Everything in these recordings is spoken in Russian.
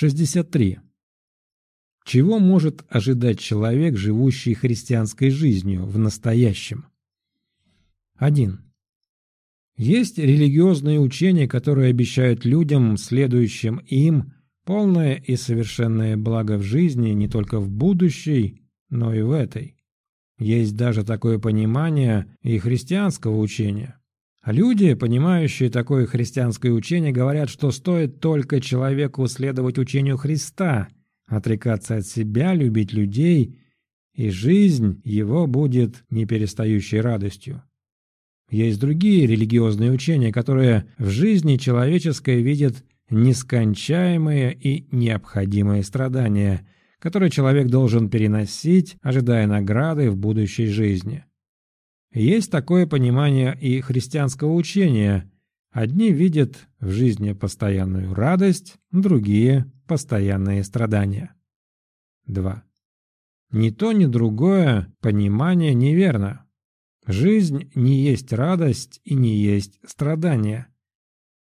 63. Чего может ожидать человек, живущий христианской жизнью в настоящем? 1. Есть религиозные учения, которые обещают людям, следующим им, полное и совершенное благо в жизни не только в будущей, но и в этой. Есть даже такое понимание и христианского учения. А люди, понимающие такое христианское учение, говорят, что стоит только человеку следовать учению Христа, отрекаться от себя, любить людей, и жизнь его будет неперестающей радостью. Есть другие религиозные учения, которые в жизни человеческой видят нескончаемые и необходимые страдания, которые человек должен переносить, ожидая награды в будущей жизни. Есть такое понимание и христианского учения. Одни видят в жизни постоянную радость, другие – постоянные страдания. 2. Ни то, ни другое понимание неверно. Жизнь не есть радость и не есть страдание.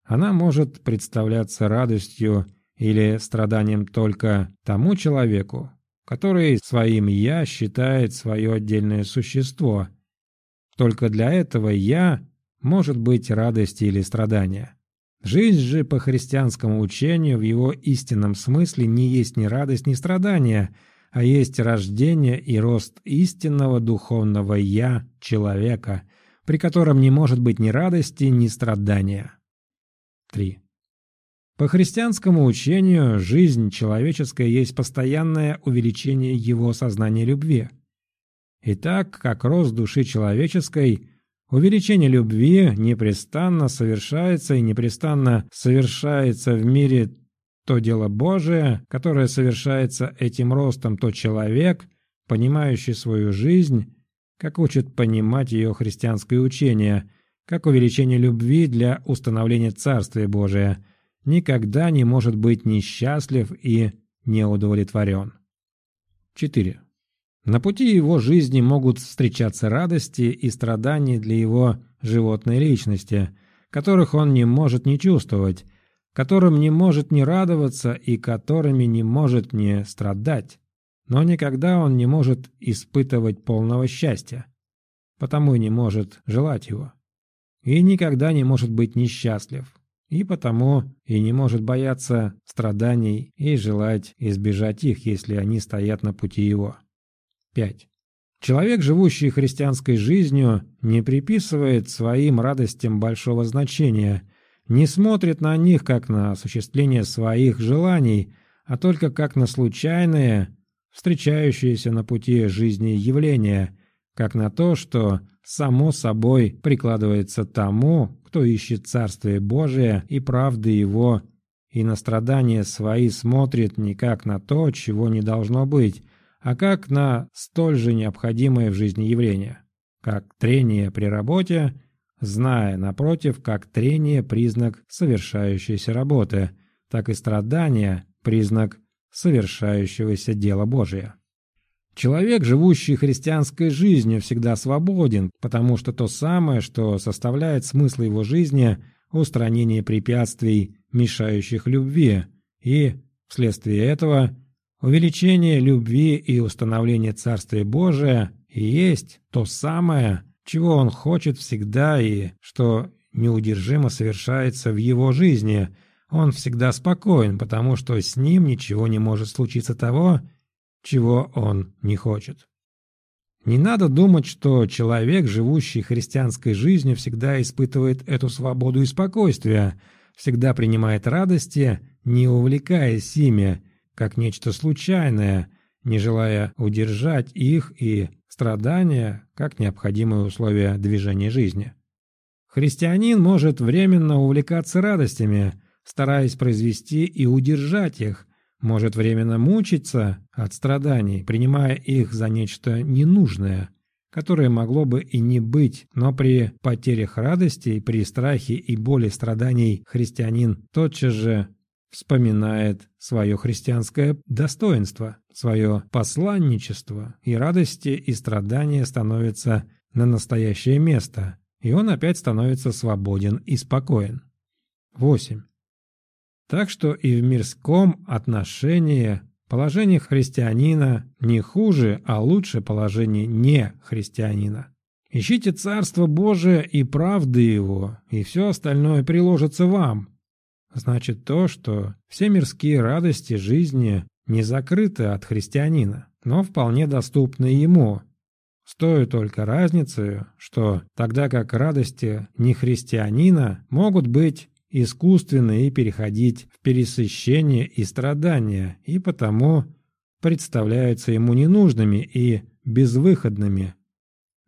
Она может представляться радостью или страданием только тому человеку, который своим «я» считает свое отдельное существо. Только для этого «я» может быть радость или страдание. Жизнь же по христианскому учению в его истинном смысле не есть ни радость, ни страдание – а есть рождение и рост истинного духовного «я» человека, при котором не может быть ни радости, ни страдания. 3. По христианскому учению жизнь человеческая есть постоянное увеличение его сознания любви. И так как рост души человеческой, увеличение любви непрестанно совершается и непрестанно совершается в мире то дело Божие, которое совершается этим ростом, то человек, понимающий свою жизнь, как учит понимать ее христианское учение, как увеличение любви для установления Царствия Божия, никогда не может быть несчастлив и неудовлетворен. 4. На пути его жизни могут встречаться радости и страдания для его животной личности, которых он не может не чувствовать, которым не может не радоваться и которыми не может не страдать. Но никогда он не может испытывать полного счастья, потому и не может желать его. И никогда не может быть несчастлив, и потому и не может бояться страданий и желать избежать их, если они стоят на пути его. 5. Человек, живущий христианской жизнью, не приписывает своим радостям большого значения – не смотрит на них как на осуществление своих желаний, а только как на случайные, встречающиеся на пути жизни явления, как на то, что само собой прикладывается тому, кто ищет Царствие Божие и правды Его, и на страдания свои смотрит не как на то, чего не должно быть, а как на столь же необходимое в жизни явление, как трение при работе – зная, напротив, как трение – признак совершающейся работы, так и страдание – признак совершающегося дела Божия. Человек, живущий христианской жизнью, всегда свободен, потому что то самое, что составляет смысл его жизни – устранение препятствий, мешающих любви, и, вследствие этого, увеличение любви и установление Царствия Божия есть то самое – чего он хочет всегда и что неудержимо совершается в его жизни, он всегда спокоен, потому что с ним ничего не может случиться того, чего он не хочет. Не надо думать, что человек, живущий христианской жизнью, всегда испытывает эту свободу и спокойствие, всегда принимает радости, не увлекаясь ими, как нечто случайное, не желая удержать их и страдания как необходимые условия движения жизни. Христианин может временно увлекаться радостями, стараясь произвести и удержать их, может временно мучиться от страданий, принимая их за нечто ненужное, которое могло бы и не быть, но при потерях радости, при страхе и боли страданий христианин тотчас же вспоминает свое христианское достоинство, свое посланничество, и радости и страдания становятся на настоящее место, и он опять становится свободен и спокоен. 8. Так что и в мирском отношении положение христианина не хуже, а лучше положение не христианина. Ищите Царство Божие и правды Его, и все остальное приложится вам. Значит то, что все мирские радости жизни не закрыты от христианина, но вполне доступны ему. С той только разницей, что тогда как радости нехристианина могут быть искусственны и переходить в пересыщение и страдания, и потому представляются ему ненужными и безвыходными.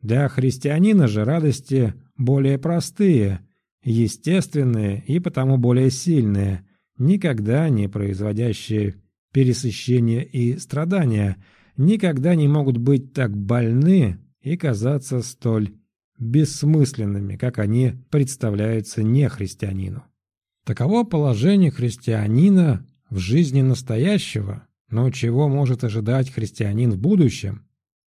Для христианина же радости более простые, естественные и потому более сильные, никогда не производящие пересыщения и страдания, никогда не могут быть так больны и казаться столь бессмысленными, как они представляются нехристианину. Таково положение христианина в жизни настоящего, но чего может ожидать христианин в будущем?